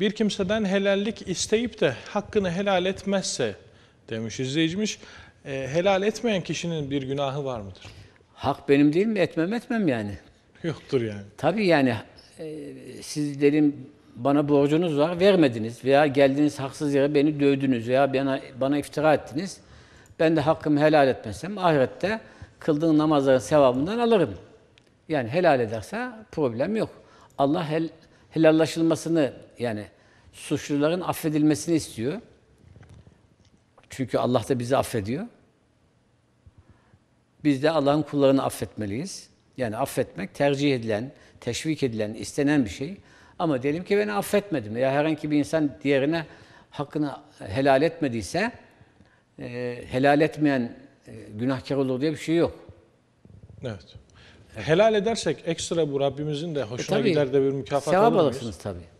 Bir kimseden helallik isteyip de hakkını helal etmezse demiş izleyicimiz. e, helal etmeyen kişinin bir günahı var mıdır? Hak benim değil mi? Etmem etmem yani. Yoktur yani. Tabii yani e, sizlerin bana borcunuz var, vermediniz veya geldiniz haksız yere beni dövdünüz veya bana, bana iftira ettiniz. Ben de hakkımı helal etmezsem ahirette kıldığın namazların sevabından alırım. Yani helal ederse problem yok. Allah hel, helallaşılmasını yani suçluların affedilmesini istiyor. Çünkü Allah da bizi affediyor. Biz de Allah'ın kullarını affetmeliyiz. Yani affetmek tercih edilen, teşvik edilen, istenen bir şey. Ama diyelim ki beni affetmedim veya herhangi bir insan diğerine hakkını helal etmediyse e, helal etmeyen e, günahkar olur diye bir şey yok. Evet. Helal edersek ekstra bu Rabbimizin de hoşuna E tabii, gider de bir mükafat Sevap alır mıyız? alırsınız tabii.